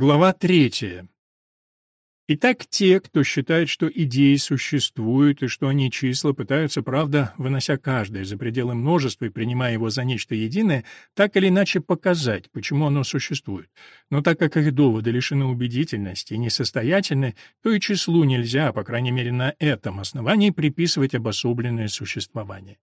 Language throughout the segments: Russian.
Глава третья. Итак, те, кто считает, что идеи существуют и что они числа, пытаются, правда, вынося каждое за пределы множества и принимая его за нечто единое, так или иначе показать, почему оно существует. Но так как их доводы лишены убедительности и несостоятельны, то и числу нельзя, по крайней мере на этом основании, приписывать обособленное существование.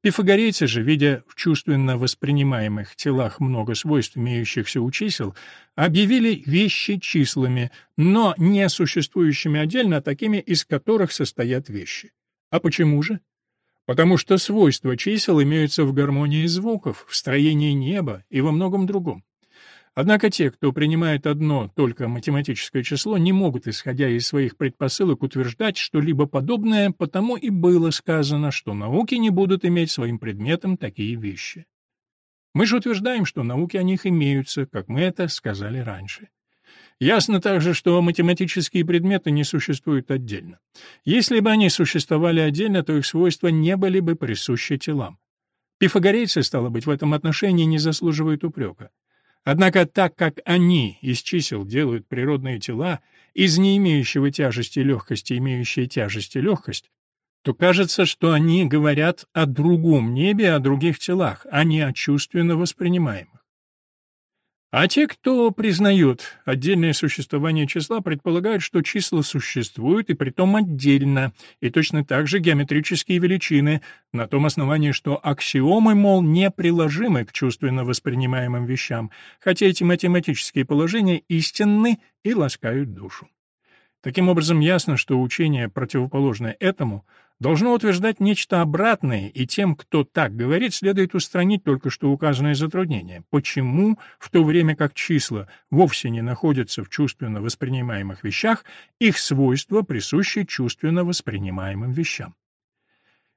Пифагорейцы же, видя в чувственно воспринимаемых телах много свойств, имеющихся у чисел, объявили вещи числами, но не существующими отдельно, а такими, из которых состоят вещи. А почему же? Потому что свойства чисел имеются в гармонии звуков, в строении неба и во многом другом. Однако те, кто принимает одно только математическое число, не могут, исходя из своих предпосылок, утверждать что-либо подобное, потому и было сказано, что науки не будут иметь своим предметом такие вещи. Мы же утверждаем, что науки о них имеются, как мы это сказали раньше. Ясно также, что математические предметы не существуют отдельно. Если бы они существовали отдельно, то их свойства не были бы присущи телам. Пифагорейцы, стало быть, в этом отношении не заслуживают упрека. Однако так как они из чисел делают природные тела, из не имеющего тяжести легкости имеющие тяжесть и легкость, то кажется, что они говорят о другом небе, о других телах, а не о чувственно воспринимаемых. А те, кто признают отдельное существование числа, предполагают, что числа существуют и притом отдельно, и точно так же геометрические величины, на том основании, что аксиомы, мол, неприложимы к чувственно воспринимаемым вещам, хотя эти математические положения истинны и ласкают душу. Таким образом, ясно, что учение, противоположное этому, должно утверждать нечто обратное, и тем, кто так говорит, следует устранить только что указанное затруднение. Почему, в то время как числа вовсе не находятся в чувственно воспринимаемых вещах, их свойства присущи чувственно воспринимаемым вещам?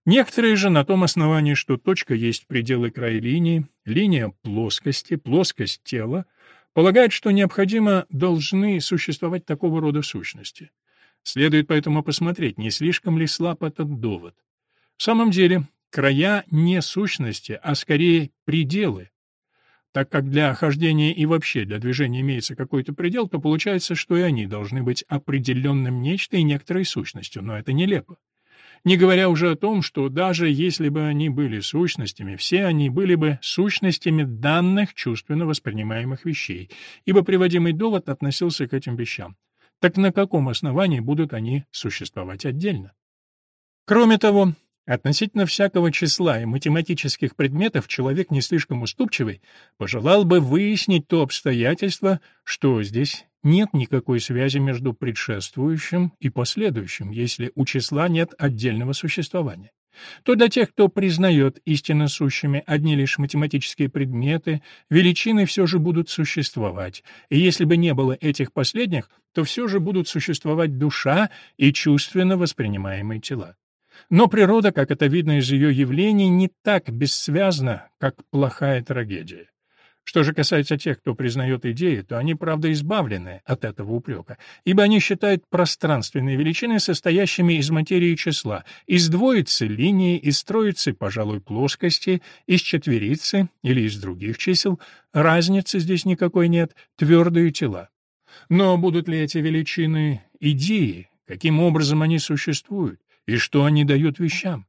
Некоторые же на том основании, что точка есть пределы края линии, линия плоскости, плоскость тела, полагает, что необходимо должны существовать такого рода сущности. Следует поэтому посмотреть, не слишком ли слаб этот довод. В самом деле, края не сущности, а скорее пределы. Так как для хождения и вообще для движения имеется какой-то предел, то получается, что и они должны быть определенным нечто и некоторой сущностью, но это нелепо. Не говоря уже о том, что даже если бы они были сущностями, все они были бы сущностями данных чувственно воспринимаемых вещей, ибо приводимый довод относился к этим вещам. Так на каком основании будут они существовать отдельно? Кроме того, относительно всякого числа и математических предметов человек не слишком уступчивый пожелал бы выяснить то обстоятельство, что здесь нет никакой связи между предшествующим и последующим, если у числа нет отдельного существования. То для тех, кто признает истинно сущими одни лишь математические предметы, величины все же будут существовать, и если бы не было этих последних, то все же будут существовать душа и чувственно воспринимаемые тела. Но природа, как это видно из ее явлений, не так бессвязна, как плохая трагедия. Что же касается тех, кто признает идеи, то они, правда, избавлены от этого упрека, ибо они считают пространственные величины состоящими из материи числа, из двоицы линии, из троицы, пожалуй, плоскости, из четверицы или из других чисел, разницы здесь никакой нет, твердые тела. Но будут ли эти величины идеи, каким образом они существуют, и что они дают вещам?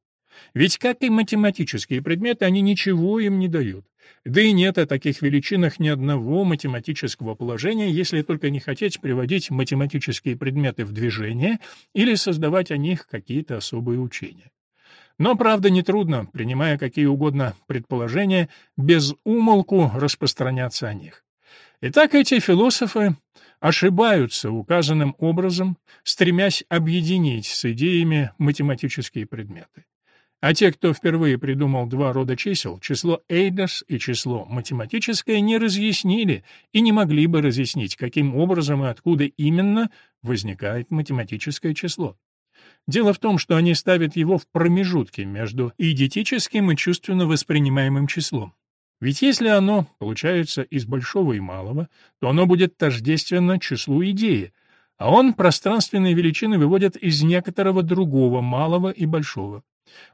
Ведь, как и математические предметы, они ничего им не дают. Да и нет о таких величинах ни одного математического положения, если только не хотеть приводить математические предметы в движение или создавать о них какие-то особые учения. Но, правда, нетрудно, принимая какие угодно предположения, без умолку распространяться о них. Итак, эти философы ошибаются указанным образом, стремясь объединить с идеями математические предметы. А те, кто впервые придумал два рода чисел, число Эйдас и число математическое, не разъяснили и не могли бы разъяснить, каким образом и откуда именно возникает математическое число. Дело в том, что они ставят его в промежутке между идентическим и чувственно воспринимаемым числом. Ведь если оно получается из большого и малого, то оно будет тождественно числу идеи, а он пространственные величины выводит из некоторого другого малого и большого.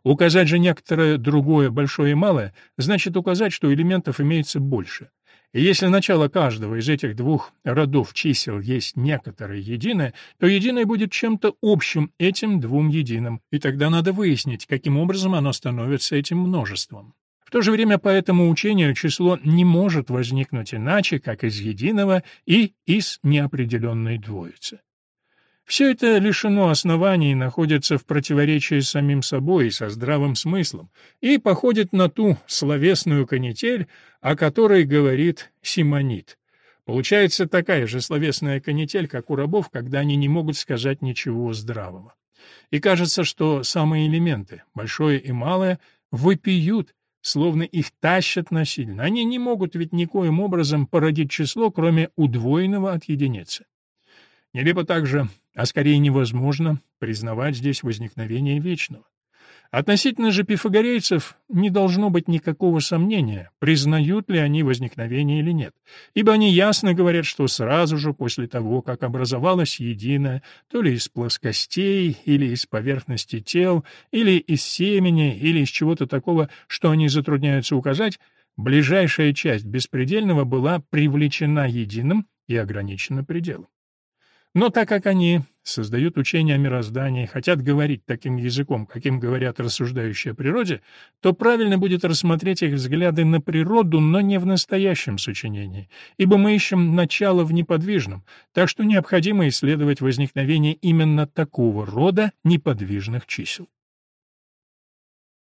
Указать же некоторое другое большое и малое значит указать, что элементов имеется больше. И если начало каждого из этих двух родов чисел есть некоторое единое, то единое будет чем-то общим этим двум единым, и тогда надо выяснить, каким образом оно становится этим множеством. В то же время по этому учению число не может возникнуть иначе, как из единого и из неопределенной двоицы. Все это лишено оснований и находится в противоречии с самим собой и со здравым смыслом, и походит на ту словесную канитель, о которой говорит Симонит. Получается такая же словесная канитель, как у рабов, когда они не могут сказать ничего здравого. И кажется, что самые элементы, большое и малое, выпьют, словно их тащат насильно. Они не могут ведь никоим образом породить число, кроме удвоенного от единицы. Нелепо также, а скорее невозможно, признавать здесь возникновение вечного. Относительно же пифагорейцев не должно быть никакого сомнения, признают ли они возникновение или нет, ибо они ясно говорят, что сразу же после того, как образовалось единое, то ли из плоскостей, или из поверхности тел, или из семени, или из чего-то такого, что они затрудняются указать, ближайшая часть беспредельного была привлечена единым и ограничена пределом. Но так как они создают учение о мироздании, хотят говорить таким языком, каким говорят рассуждающие о природе, то правильно будет рассмотреть их взгляды на природу, но не в настоящем сочинении, ибо мы ищем начало в неподвижном, так что необходимо исследовать возникновение именно такого рода неподвижных чисел.